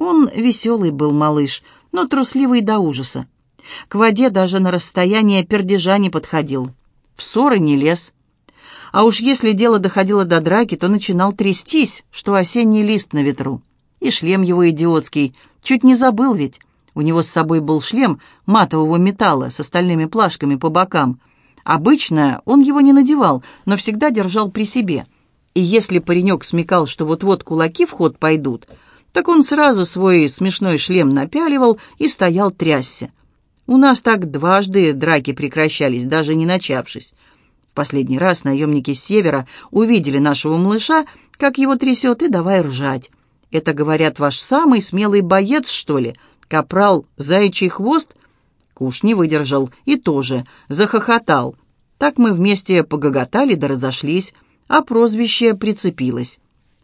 Он веселый был малыш, но трусливый до ужаса. К воде даже на расстояние пердежа не подходил. В ссоры не лез. А уж если дело доходило до драки, то начинал трястись, что осенний лист на ветру. И шлем его идиотский. Чуть не забыл ведь. У него с собой был шлем матового металла с остальными плашками по бокам. Обычно он его не надевал, но всегда держал при себе. И если паренек смекал, что вот-вот кулаки в ход пойдут, так он сразу свой смешной шлем напяливал и стоял трясся. У нас так дважды драки прекращались, даже не начавшись. В последний раз наемники с севера увидели нашего малыша, как его трясет, и давай ржать. Это, говорят, ваш самый смелый боец, что ли? Капрал Заячий Хвост? Куш не выдержал и тоже захохотал. Так мы вместе погоготали да разошлись, а прозвище прицепилось.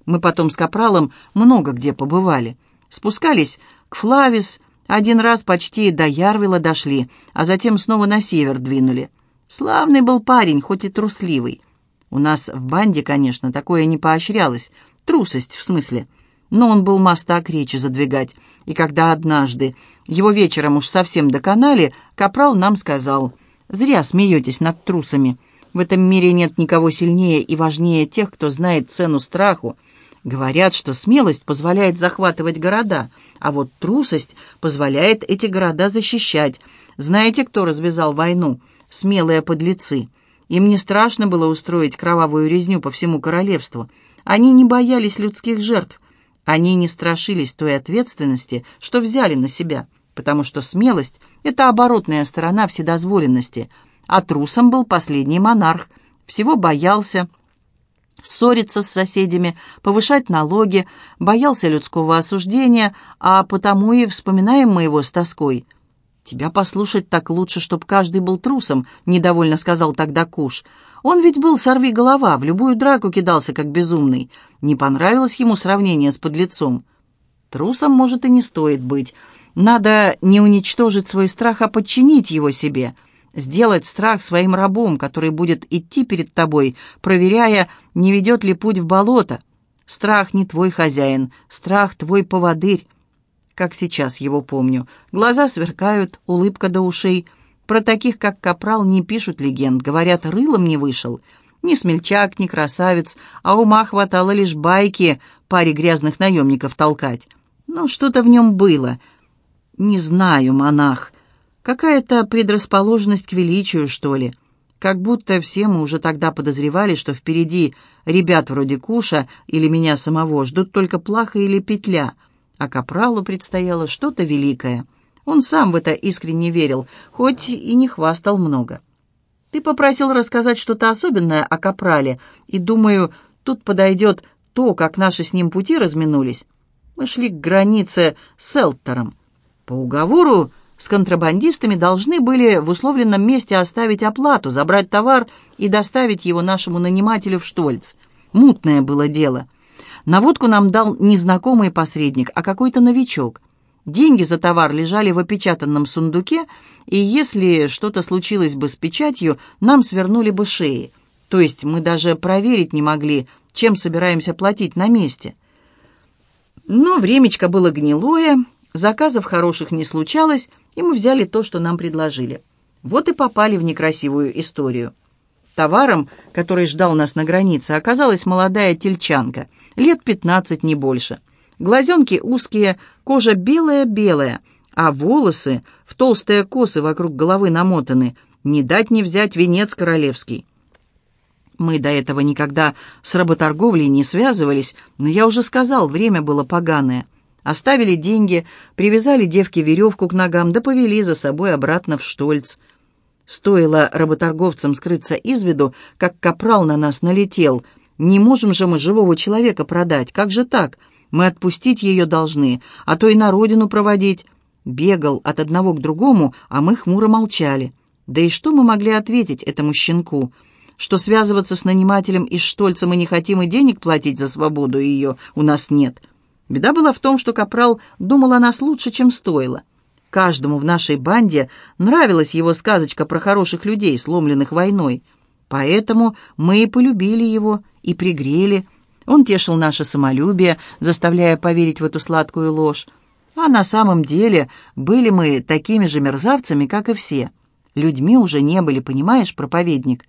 Мы потом с Капралом много где побывали. Спускались к Флавис, один раз почти до Ярвила дошли, а затем снова на север двинули. Славный был парень, хоть и трусливый. У нас в банде, конечно, такое не поощрялось. Трусость, в смысле. Но он был мастак речи задвигать. И когда однажды его вечером уж совсем доконали, Капрал нам сказал, «Зря смеетесь над трусами. В этом мире нет никого сильнее и важнее тех, кто знает цену страху. Говорят, что смелость позволяет захватывать города, а вот трусость позволяет эти города защищать. Знаете, кто развязал войну? Смелые подлецы. Им не страшно было устроить кровавую резню по всему королевству. Они не боялись людских жертв. Они не страшились той ответственности, что взяли на себя, потому что смелость — это оборотная сторона вседозволенности, а трусом был последний монарх. Всего боялся, ссориться с соседями, повышать налоги, боялся людского осуждения, а потому и вспоминаем мы его с тоской. «Тебя послушать так лучше, чтоб каждый был трусом», — недовольно сказал тогда Куш. «Он ведь был сорви голова, в любую драку кидался, как безумный. Не понравилось ему сравнение с подлецом». «Трусом, может, и не стоит быть. Надо не уничтожить свой страх, а подчинить его себе» сделать страх своим рабом, который будет идти перед тобой, проверяя, не ведет ли путь в болото. Страх не твой хозяин, страх твой поводырь. Как сейчас его помню. Глаза сверкают, улыбка до ушей. Про таких, как Капрал, не пишут легенд, говорят, рылом не вышел. Ни смельчак, ни красавец, а ума хватало лишь байки паре грязных наемников толкать. Но что-то в нем было. Не знаю, монах, Какая-то предрасположенность к величию, что ли. Как будто все мы уже тогда подозревали, что впереди ребят вроде Куша или меня самого ждут только плаха или петля, а Капралу предстояло что-то великое. Он сам в это искренне верил, хоть и не хвастал много. Ты попросил рассказать что-то особенное о Капрале, и, думаю, тут подойдет то, как наши с ним пути разминулись. Мы шли к границе с Элтером. По уговору с контрабандистами должны были в условленном месте оставить оплату, забрать товар и доставить его нашему нанимателю в Штольц. Мутное было дело. Наводку нам дал незнакомый посредник, а какой-то новичок. Деньги за товар лежали в опечатанном сундуке, и если что-то случилось бы с печатью, нам свернули бы шеи. То есть мы даже проверить не могли, чем собираемся платить на месте. Но времечко было гнилое, заказов хороших не случалось, и мы взяли то, что нам предложили. Вот и попали в некрасивую историю. Товаром, который ждал нас на границе, оказалась молодая тельчанка, лет пятнадцать, не больше. Глазенки узкие, кожа белая-белая, а волосы в толстые косы вокруг головы намотаны. Не дать не взять венец королевский. Мы до этого никогда с работорговлей не связывались, но я уже сказал, время было поганое. Оставили деньги, привязали девке веревку к ногам, да повели за собой обратно в Штольц. Стоило работорговцам скрыться из виду, как капрал на нас налетел. «Не можем же мы живого человека продать, как же так? Мы отпустить ее должны, а то и на родину проводить». Бегал от одного к другому, а мы хмуро молчали. Да и что мы могли ответить этому щенку? Что связываться с нанимателем из Штольца мы не хотим и денег платить за свободу ее у нас нет. Беда была в том, что Капрал думал о нас лучше, чем стоило. Каждому в нашей банде нравилась его сказочка про хороших людей, сломленных войной. Поэтому мы и полюбили его, и пригрели. Он тешил наше самолюбие, заставляя поверить в эту сладкую ложь. А на самом деле были мы такими же мерзавцами, как и все. Людьми уже не были, понимаешь, проповедник?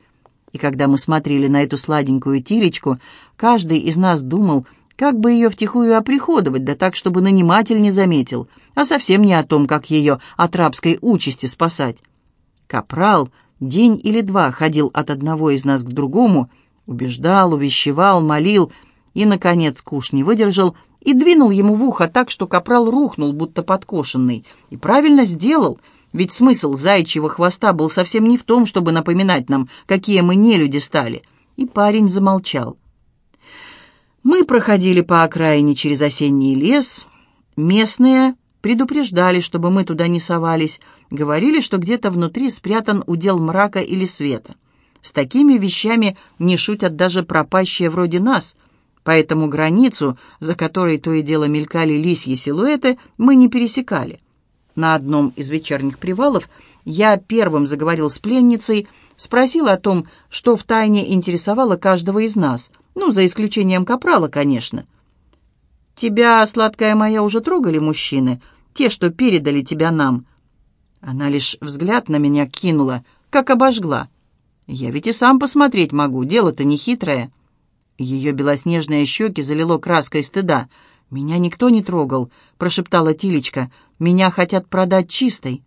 И когда мы смотрели на эту сладенькую тилечку, каждый из нас думал, как бы ее втихую оприходовать, да так, чтобы наниматель не заметил, а совсем не о том, как ее от рабской участи спасать. Капрал день или два ходил от одного из нас к другому, убеждал, увещевал, молил, и, наконец, куш не выдержал и двинул ему в ухо так, что капрал рухнул, будто подкошенный. И правильно сделал, ведь смысл зайчьего хвоста был совсем не в том, чтобы напоминать нам, какие мы нелюди стали. И парень замолчал. Мы проходили по окраине через осенний лес. Местные предупреждали, чтобы мы туда не совались, говорили, что где-то внутри спрятан удел мрака или света. С такими вещами не шутят даже пропащие вроде нас, поэтому границу, за которой то и дело мелькали лисьи силуэты, мы не пересекали. На одном из вечерних привалов я первым заговорил с пленницей, спросил о том, что втайне интересовало каждого из нас, ну, за исключением капрала, конечно. «Тебя, сладкая моя, уже трогали мужчины, те, что передали тебя нам?» Она лишь взгляд на меня кинула, как обожгла. Я ведь и сам посмотреть могу, дело-то не хитрое. Ее белоснежные щеки залило краской стыда. «Меня никто не трогал», — прошептала Тилечка. «Меня хотят продать чистой».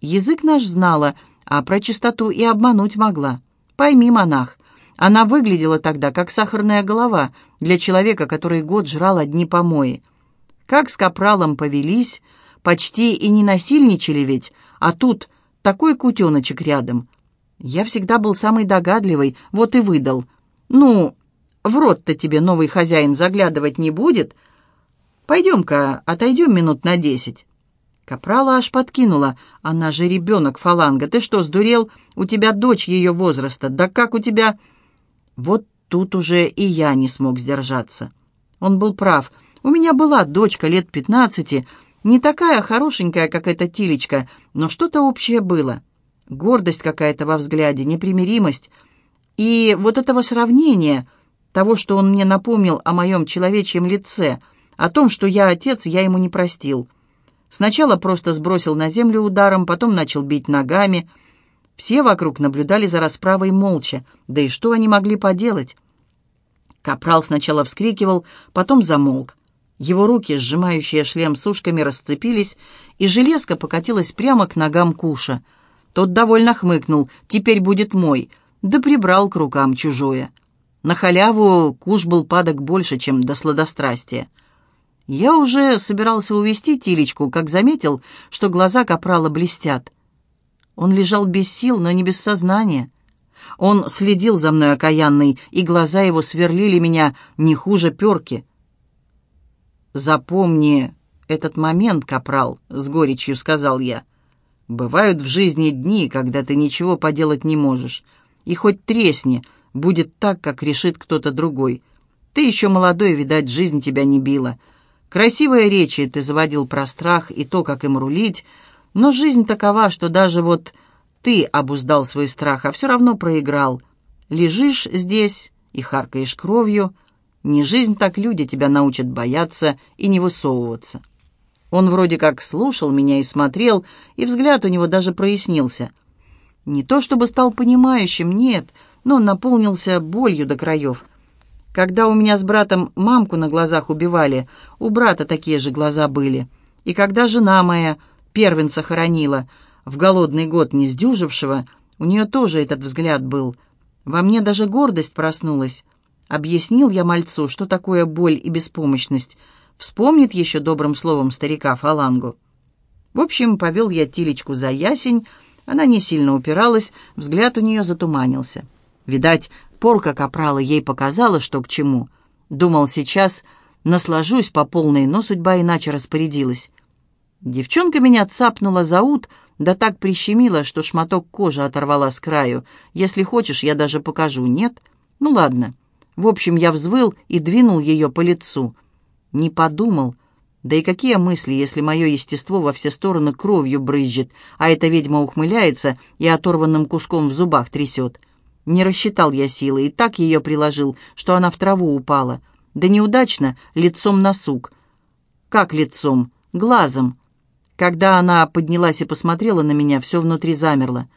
Язык наш знала, а про чистоту и обмануть могла. Пойми, монах, она выглядела тогда, как сахарная голова для человека, который год жрал одни помои. Как с капралом повелись, почти и не насильничали ведь, а тут такой кутеночек рядом. Я всегда был самый догадливый, вот и выдал. «Ну, в рот-то тебе новый хозяин заглядывать не будет. Пойдем-ка, отойдем минут на десять». Капрала аж подкинула. «Она же ребенок, фаланга. Ты что, сдурел? У тебя дочь ее возраста. Да как у тебя...» Вот тут уже и я не смог сдержаться. Он был прав. У меня была дочка лет пятнадцати, не такая хорошенькая, как эта Тилечка, но что-то общее было гордость какая-то во взгляде, непримиримость. И вот этого сравнения, того, что он мне напомнил о моем человечьем лице, о том, что я отец, я ему не простил. Сначала просто сбросил на землю ударом, потом начал бить ногами. Все вокруг наблюдали за расправой молча, да и что они могли поделать? Капрал сначала вскрикивал, потом замолк. Его руки, сжимающие шлем с ушками, расцепились, и железка покатилась прямо к ногам Куша — тот довольно хмыкнул. «Теперь будет мой». Да прибрал к рукам чужое. На халяву куш был падок больше, чем до сладострастия. Я уже собирался увести Тилечку, как заметил, что глаза капрала блестят. Он лежал без сил, но не без сознания. Он следил за мной окаянный, и глаза его сверлили меня не хуже перки. «Запомни этот момент, капрал», — с горечью сказал я. Бывают в жизни дни, когда ты ничего поделать не можешь. И хоть тресни, будет так, как решит кто-то другой. Ты еще молодой, видать, жизнь тебя не била. Красивые речи ты заводил про страх и то, как им рулить, но жизнь такова, что даже вот ты обуздал свой страх, а все равно проиграл. Лежишь здесь и харкаешь кровью. Не жизнь, так люди тебя научат бояться и не высовываться. Он вроде как слушал меня и смотрел, и взгляд у него даже прояснился. Не то чтобы стал понимающим, нет, но наполнился болью до краев. Когда у меня с братом мамку на глазах убивали, у брата такие же глаза были. И когда жена моя первенца хоронила, в голодный год не сдюжившего, у нее тоже этот взгляд был. Во мне даже гордость проснулась. Объяснил я мальцу, что такое боль и беспомощность — Вспомнит еще добрым словом старика Фалангу. В общем, повел я Тилечку за ясень. Она не сильно упиралась, взгляд у нее затуманился. Видать, порка капрала ей показала, что к чему. Думал, сейчас наслажусь по полной, но судьба иначе распорядилась. Девчонка меня цапнула за ут, да так прищемила, что шматок кожи оторвала с краю. Если хочешь, я даже покажу. Нет? Ну ладно. В общем, я взвыл и двинул ее по лицу — не подумал. Да и какие мысли, если мое естество во все стороны кровью брызжет, а эта ведьма ухмыляется и оторванным куском в зубах трясет. Не рассчитал я силы, и так ее приложил, что она в траву упала. Да неудачно, лицом на сук. Как лицом? глазом. Когда она поднялась и посмотрела на меня, все внутри замерло.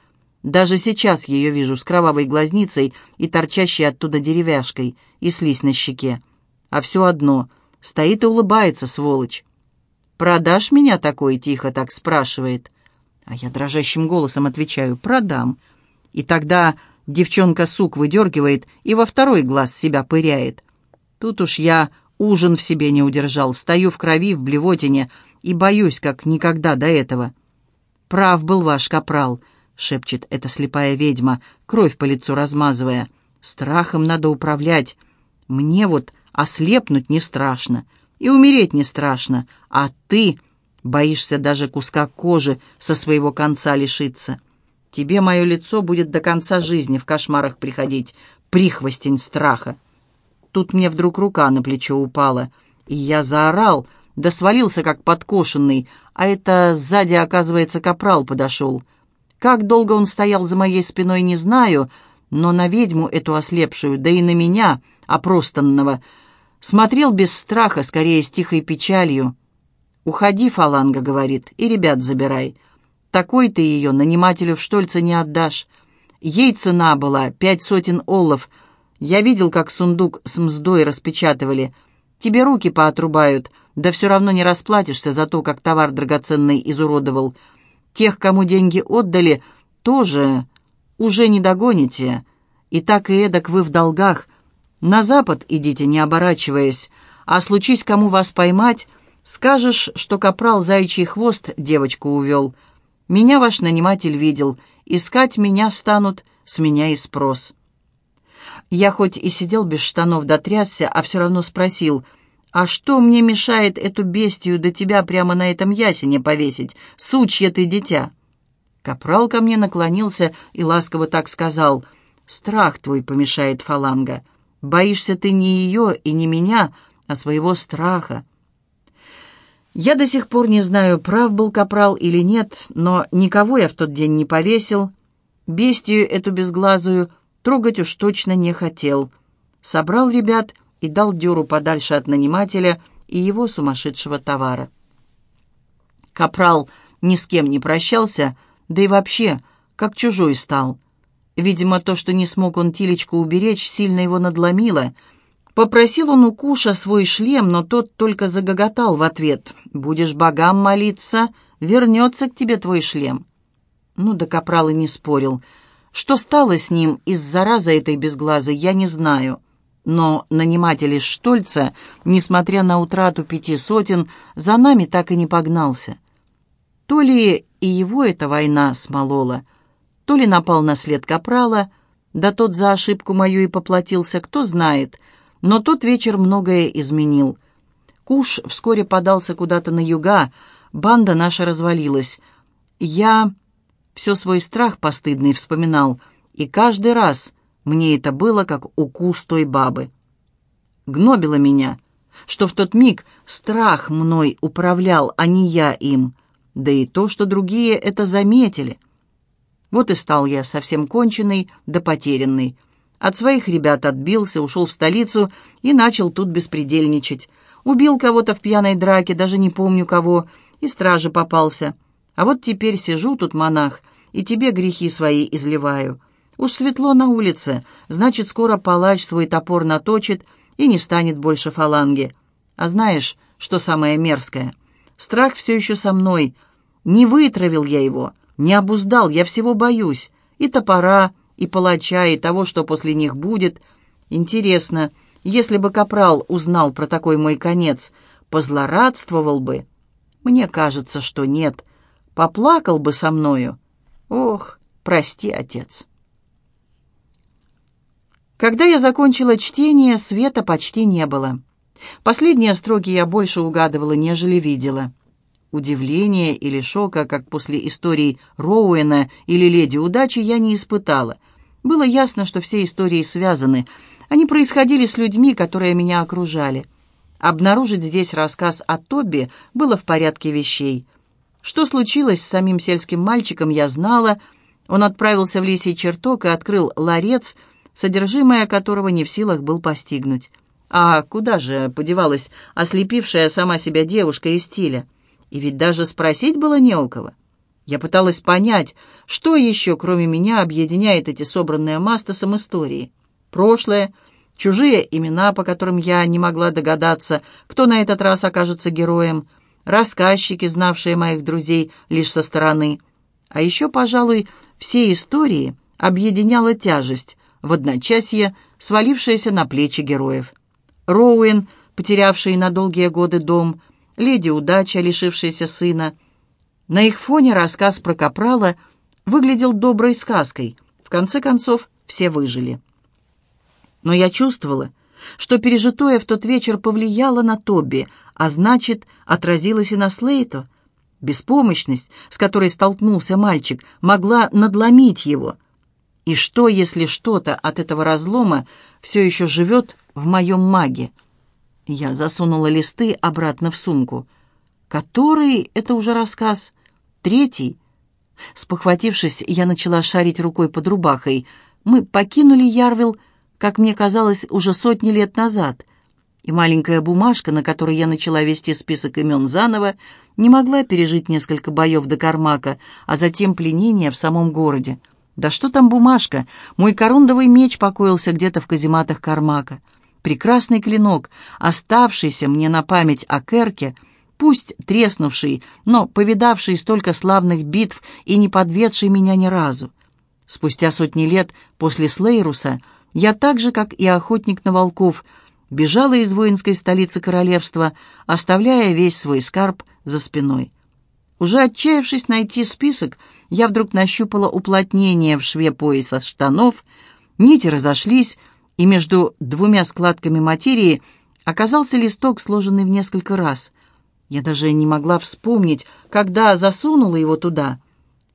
Даже сейчас ее вижу с кровавой глазницей и торчащей оттуда деревяшкой, и слизь на щеке. А все одно, стоит и улыбается, сволочь. «Продашь меня такой?» — тихо так спрашивает. А я дрожащим голосом отвечаю «продам». И тогда девчонка сук выдергивает и во второй глаз себя пыряет. Тут уж я ужин в себе не удержал, стою в крови, в блевотине и боюсь, как никогда до этого. «Прав был ваш капрал», — шепчет эта слепая ведьма, кровь по лицу размазывая. «Страхом надо управлять. Мне вот ослепнуть не страшно, и умереть не страшно, а ты боишься даже куска кожи со своего конца лишиться. Тебе мое лицо будет до конца жизни в кошмарах приходить, прихвостень страха. Тут мне вдруг рука на плечо упала, и я заорал, да свалился как подкошенный, а это сзади, оказывается, капрал подошел. Как долго он стоял за моей спиной, не знаю, но на ведьму эту ослепшую, да и на меня, опростанного, смотрел без страха, скорее с тихой печалью. «Уходи, фаланга», — говорит, — «и ребят забирай». Такой ты ее нанимателю в Штольце не отдашь. Ей цена была пять сотен оллов. Я видел, как сундук с мздой распечатывали. Тебе руки поотрубают, да все равно не расплатишься за то, как товар драгоценный изуродовал. Тех, кому деньги отдали, тоже уже не догоните. И так и эдак вы в долгах. На запад идите, не оборачиваясь. А случись кому вас поймать, скажешь, что капрал заячий хвост девочку увел». Меня ваш наниматель видел. Искать меня станут, с меня и спрос». Я хоть и сидел без штанов дотрясся, а все равно спросил, «А что мне мешает эту бестию до тебя прямо на этом ясене повесить? Сучья ты дитя!» Капрал ко мне наклонился и ласково так сказал, «Страх твой помешает фаланга. Боишься ты не ее и не меня, а своего страха. Я до сих пор не знаю, прав был капрал или нет, но никого я в тот день не повесил. Бестию эту безглазую трогать уж точно не хотел. Собрал ребят и дал дёру подальше от нанимателя и его сумасшедшего товара. Капрал ни с кем не прощался, да и вообще, как чужой стал. Видимо, то, что не смог он Тилечку уберечь, сильно его надломило — Попросил он у Куша свой шлем, но тот только загоготал в ответ. «Будешь богам молиться, вернется к тебе твой шлем». Ну да Капрал и не спорил. Что стало с ним из заразы этой безглазой, я не знаю. Но наниматель из Штольца, несмотря на утрату пяти сотен, за нами так и не погнался. То ли и его эта война смолола, то ли напал на след Капрала, да тот за ошибку мою и поплатился, кто знает — но тот вечер многое изменил. Куш вскоре подался куда-то на юга, банда наша развалилась. Я все свой страх постыдный вспоминал, и каждый раз мне это было как укус той бабы. Гнобило меня, что в тот миг страх мной управлял, а не я им, да и то, что другие это заметили. Вот и стал я совсем конченый да потерянный. От своих ребят отбился, ушел в столицу и начал тут беспредельничать. Убил кого-то в пьяной драке, даже не помню кого, и страже попался. А вот теперь сижу тут, монах, и тебе грехи свои изливаю. Уж светло на улице, значит, скоро палач свой топор наточит и не станет больше фаланги. А знаешь, что самое мерзкое? Страх все еще со мной. Не вытравил я его, не обуздал, я всего боюсь. И топора, и палача, и того, что после них будет. Интересно, если бы Капрал узнал про такой мой конец, позлорадствовал бы? Мне кажется, что нет. Поплакал бы со мною. Ох, прости, отец. Когда я закончила чтение, света почти не было. Последние строки я больше угадывала, нежели видела. Удивления или шока, как после историй Роуэна или «Леди удачи», я не испытала — было ясно, что все истории связаны. Они происходили с людьми, которые меня окружали. Обнаружить здесь рассказ о Тоби было в порядке вещей. Что случилось с самим сельским мальчиком, я знала. Он отправился в лисий чертог и открыл ларец, содержимое которого не в силах был постигнуть. А куда же подевалась ослепившая сама себя девушка из стиля? И ведь даже спросить было не у кого. Я пыталась понять, что еще, кроме меня, объединяет эти собранные Мастасом истории. Прошлое, чужие имена, по которым я не могла догадаться, кто на этот раз окажется героем, рассказчики, знавшие моих друзей лишь со стороны. А еще, пожалуй, все истории объединяла тяжесть, в одночасье свалившаяся на плечи героев. Роуэн, потерявший на долгие годы дом, леди Удача, лишившаяся сына. На их фоне рассказ про Капрала выглядел доброй сказкой. В конце концов, все выжили. Но я чувствовала, что пережитое в тот вечер повлияло на Тоби, а значит, отразилось и на Слейто. Беспомощность, с которой столкнулся мальчик, могла надломить его. И что, если что-то от этого разлома все еще живет в моем маге? Я засунула листы обратно в сумку. Который — это уже рассказ. Третий. Спохватившись, я начала шарить рукой под рубахой. Мы покинули Ярвил, как мне казалось, уже сотни лет назад. И маленькая бумажка, на которой я начала вести список имен заново, не могла пережить несколько боев до Кармака, а затем пленение в самом городе. Да что там бумажка? Мой корундовый меч покоился где-то в казематах Кармака прекрасный клинок, оставшийся мне на память о Керке, пусть треснувший, но повидавший столько славных битв и не подведший меня ни разу. Спустя сотни лет после Слейруса я так же, как и охотник на волков, бежала из воинской столицы королевства, оставляя весь свой скарб за спиной. Уже отчаявшись найти список, я вдруг нащупала уплотнение в шве пояса штанов, нити разошлись, и между двумя складками материи оказался листок, сложенный в несколько раз. Я даже не могла вспомнить, когда засунула его туда.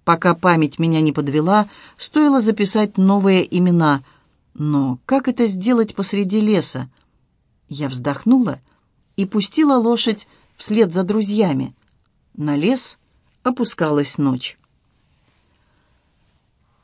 Пока память меня не подвела, стоило записать новые имена. Но как это сделать посреди леса? Я вздохнула и пустила лошадь вслед за друзьями. На лес опускалась ночь.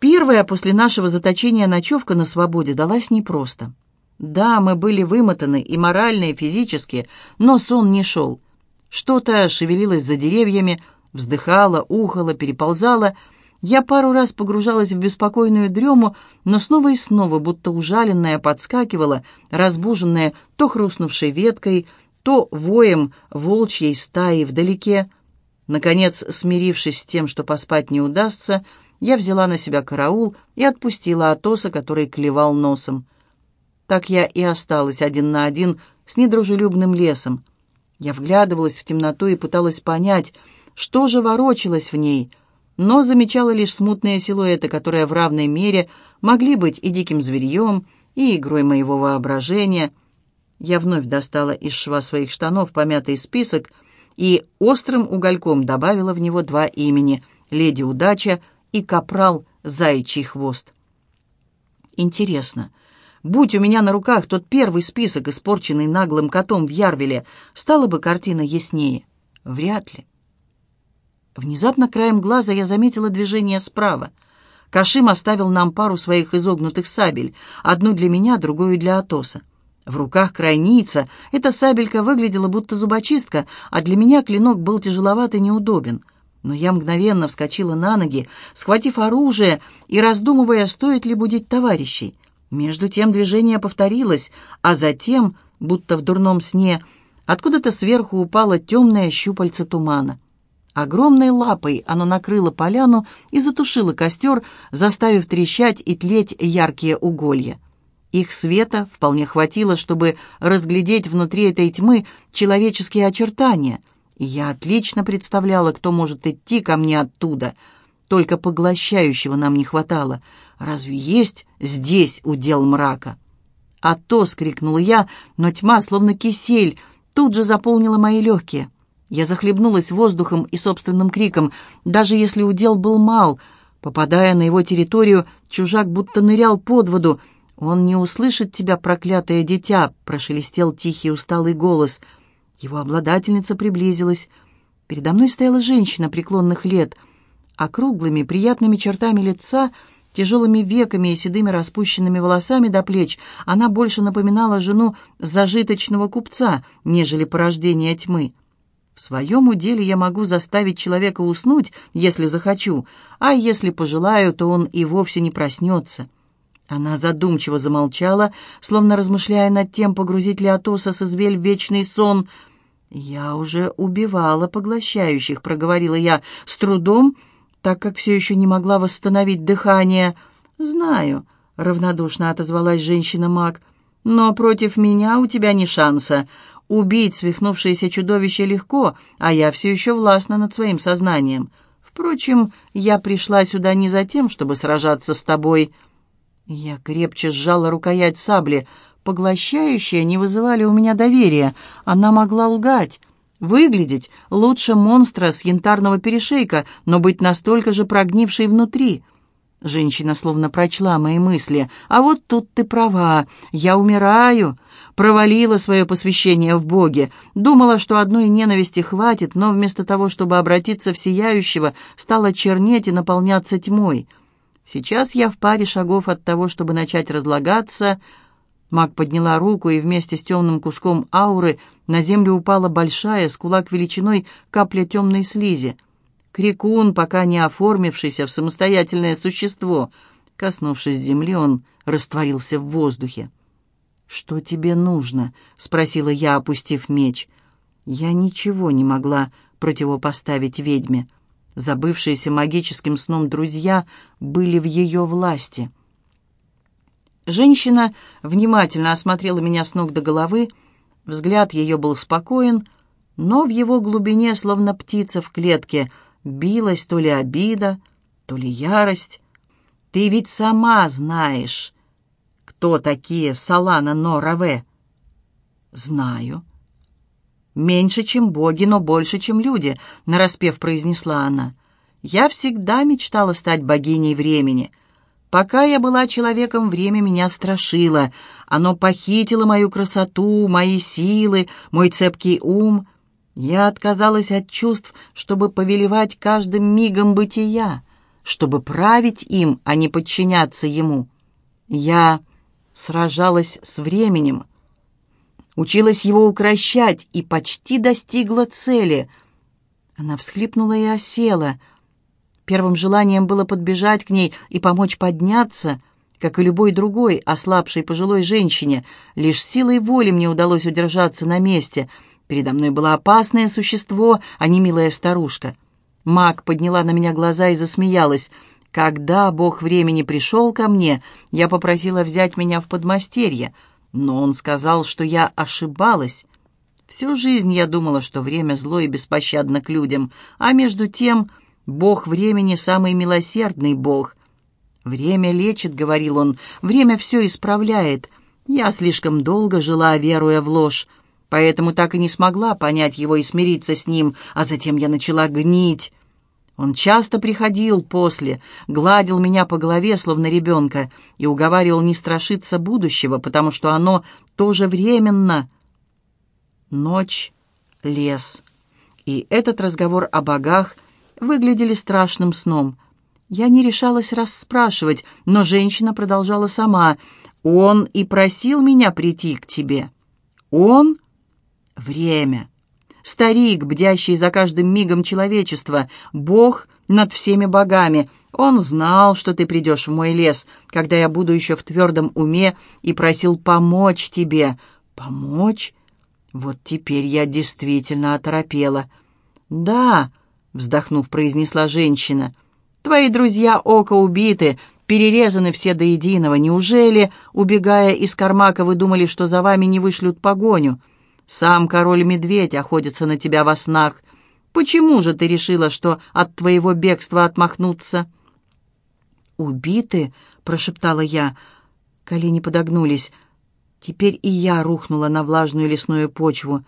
Первая после нашего заточения ночевка на свободе далась непросто. Да, мы были вымотаны и морально, и физически, но сон не шел. Что-то шевелилось за деревьями, вздыхало, ухало, переползало. Я пару раз погружалась в беспокойную дрему, но снова и снова, будто ужаленная, подскакивала, разбуженная то хрустнувшей веткой, то воем волчьей стаи вдалеке. Наконец, смирившись с тем, что поспать не удастся, я взяла на себя караул и отпустила Атоса, который клевал носом. Так я и осталась один на один с недружелюбным лесом. Я вглядывалась в темноту и пыталась понять, что же ворочалось в ней, но замечала лишь смутные силуэты, которые в равной мере могли быть и диким зверьем, и игрой моего воображения. Я вновь достала из шва своих штанов помятый список и острым угольком добавила в него два имени — «Леди Удача» и капрал заячий хвост. Интересно, будь у меня на руках тот первый список, испорченный наглым котом в Ярвеле, стала бы картина яснее? Вряд ли. Внезапно краем глаза я заметила движение справа. Кашим оставил нам пару своих изогнутых сабель, одну для меня, другую для Атоса. В руках крайница эта сабелька выглядела будто зубочистка, а для меня клинок был тяжеловат и неудобен. Но я мгновенно вскочила на ноги, схватив оружие и раздумывая, стоит ли будить товарищей. Между тем движение повторилось, а затем, будто в дурном сне, откуда-то сверху упало темное щупальце тумана. Огромной лапой оно накрыло поляну и затушило костер, заставив трещать и тлеть яркие уголья. Их света вполне хватило, чтобы разглядеть внутри этой тьмы человеческие очертания — я отлично представляла, кто может идти ко мне оттуда. Только поглощающего нам не хватало. Разве есть здесь удел мрака? «А то!» — скрикнула я, но тьма, словно кисель, тут же заполнила мои легкие. Я захлебнулась воздухом и собственным криком, даже если удел был мал. Попадая на его территорию, чужак будто нырял под воду. «Он не услышит тебя, проклятое дитя!» — прошелестел тихий усталый голос — его обладательница приблизилась. Передо мной стояла женщина преклонных лет. Округлыми, приятными чертами лица, тяжелыми веками и седыми распущенными волосами до плеч она больше напоминала жену зажиточного купца, нежели порождение тьмы. В своем уделе я могу заставить человека уснуть, если захочу, а если пожелаю, то он и вовсе не проснется. Она задумчиво замолчала, словно размышляя над тем, погрузить ли Атоса с извель в вечный сон. «Я уже убивала поглощающих», — проговорила я с трудом, так как все еще не могла восстановить дыхание. «Знаю», — равнодушно отозвалась женщина-маг, — «но против меня у тебя ни шанса. Убить свихнувшееся чудовище легко, а я все еще властна над своим сознанием. Впрочем, я пришла сюда не за тем, чтобы сражаться с тобой». Я крепче сжала рукоять сабли. Поглощающие не вызывали у меня доверия. Она могла лгать, выглядеть лучше монстра с янтарного перешейка, но быть настолько же прогнившей внутри. Женщина словно прочла мои мысли. «А вот тут ты права. Я умираю. Провалила свое посвящение в Боге. Думала, что одной ненависти хватит, но вместо того, чтобы обратиться в Сияющего, стала чернеть и наполняться тьмой. Сейчас я в паре шагов от того, чтобы начать разлагаться». Маг подняла руку, и вместе с темным куском ауры на землю упала большая, с кулак величиной, капля темной слизи — Крикун, пока не оформившийся в самостоятельное существо. Коснувшись земли, он растворился в воздухе. «Что тебе нужно?» — спросила я, опустив меч. Я ничего не могла противопоставить ведьме. Забывшиеся магическим сном друзья были в ее власти. Женщина внимательно осмотрела меня с ног до головы. Взгляд ее был спокоен, но в его глубине, словно птица в клетке, билась то ли обида, то ли ярость. Ты ведь сама знаешь, кто такие Салана Нораве. Знаю. Меньше, чем боги, но больше, чем люди, нараспев произнесла она. Я всегда мечтала стать богиней времени. Пока я была человеком, время меня страшило. Оно похитило мою красоту, мои силы, мой цепкий ум — я отказалась от чувств, чтобы повелевать каждым мигом бытия, чтобы править им, а не подчиняться ему. Я сражалась с временем, училась его укращать и почти достигла цели. Она всхлипнула и осела. Первым желанием было подбежать к ней и помочь подняться, как и любой другой ослабшей пожилой женщине. Лишь силой воли мне удалось удержаться на месте — Передо мной было опасное существо, а не милая старушка. Маг подняла на меня глаза и засмеялась. Когда бог времени пришел ко мне, я попросила взять меня в подмастерье, но он сказал, что я ошибалась. Всю жизнь я думала, что время зло и беспощадно к людям, а между тем бог времени самый милосердный бог. «Время лечит», — говорил он, — «время все исправляет». Я слишком долго жила, веруя в ложь поэтому так и не смогла понять его и смириться с ним, а затем я начала гнить. Он часто приходил после, гладил меня по голове, словно ребенка, и уговаривал не страшиться будущего, потому что оно тоже временно. Ночь, лес. И этот разговор о богах выглядели страшным сном. Я не решалась расспрашивать, но женщина продолжала сама. «Он и просил меня прийти к тебе». «Он?» Время. Старик, бдящий за каждым мигом человечества, Бог над всеми богами. Он знал, что ты придешь в мой лес, когда я буду еще в твердом уме, и просил помочь тебе. Помочь? Вот теперь я действительно оторопела. «Да», — вздохнув, произнесла женщина, — «твои друзья Ока убиты, перерезаны все до единого. Неужели, убегая из Кармака, вы думали, что за вами не вышлют погоню?» Сам король-медведь охотится на тебя во снах. Почему же ты решила, что от твоего бегства отмахнуться?» «Убиты?» — прошептала я. Колени подогнулись. Теперь и я рухнула на влажную лесную почву.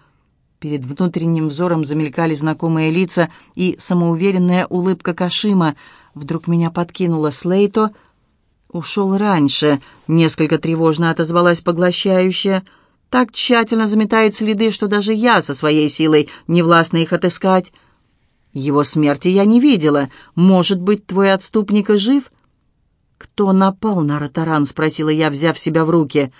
Перед внутренним взором замелькали знакомые лица и самоуверенная улыбка Кашима. Вдруг меня подкинула Слейто. «Ушел раньше», — несколько тревожно отозвалась поглощающая — так тщательно заметает следы, что даже я со своей силой не властна их отыскать. Его смерти я не видела. Может быть, твой отступник и жив?» «Кто напал на Ротаран?» — спросила я, взяв себя в руки.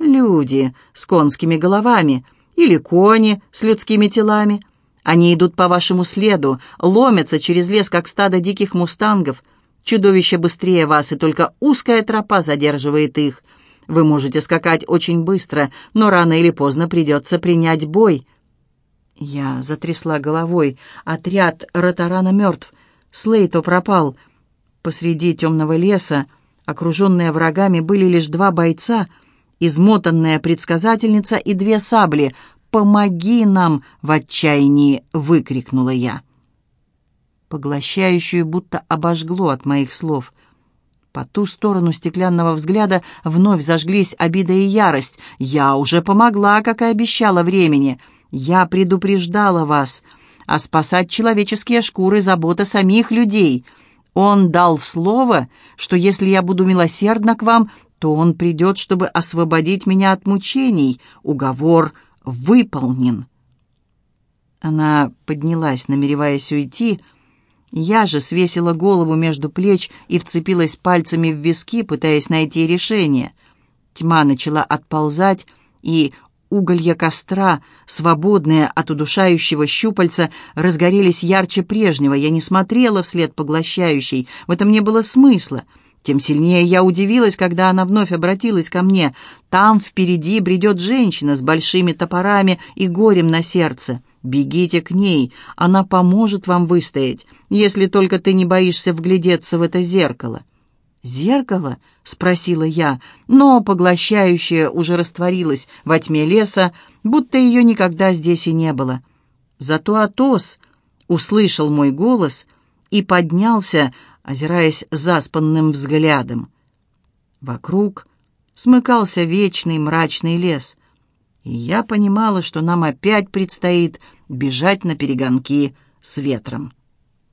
«Люди с конскими головами или кони с людскими телами. Они идут по вашему следу, ломятся через лес, как стадо диких мустангов. Чудовище быстрее вас, и только узкая тропа задерживает их. Вы можете скакать очень быстро, но рано или поздно придется принять бой». Я затрясла головой. Отряд Ротарана мертв. Слейто пропал. Посреди темного леса, окруженные врагами, были лишь два бойца, измотанная предсказательница и две сабли. «Помоги нам!» — в отчаянии выкрикнула я. Поглощающую будто обожгло от моих слов. По ту сторону стеклянного взгляда вновь зажглись обида и ярость. «Я уже помогла, как и обещала времени. Я предупреждала вас. А спасать человеческие шкуры — забота самих людей. Он дал слово, что если я буду милосердна к вам, то он придет, чтобы освободить меня от мучений. Уговор выполнен». Она поднялась, намереваясь уйти. Я же свесила голову между плеч и вцепилась пальцами в виски, пытаясь найти решение. Тьма начала отползать, и уголья костра, свободные от удушающего щупальца, разгорелись ярче прежнего. Я не смотрела вслед поглощающей, в этом не было смысла. Тем сильнее я удивилась, когда она вновь обратилась ко мне. Там впереди бредет женщина с большими топорами и горем на сердце. Бегите к ней, она поможет вам выстоять, если только ты не боишься вглядеться в это зеркало. «Зеркало?» — спросила я, но поглощающее уже растворилось во тьме леса, будто ее никогда здесь и не было. Зато Атос услышал мой голос и поднялся, озираясь заспанным взглядом. Вокруг смыкался вечный мрачный лес, и я понимала, что нам опять предстоит бежать на перегонки с ветром.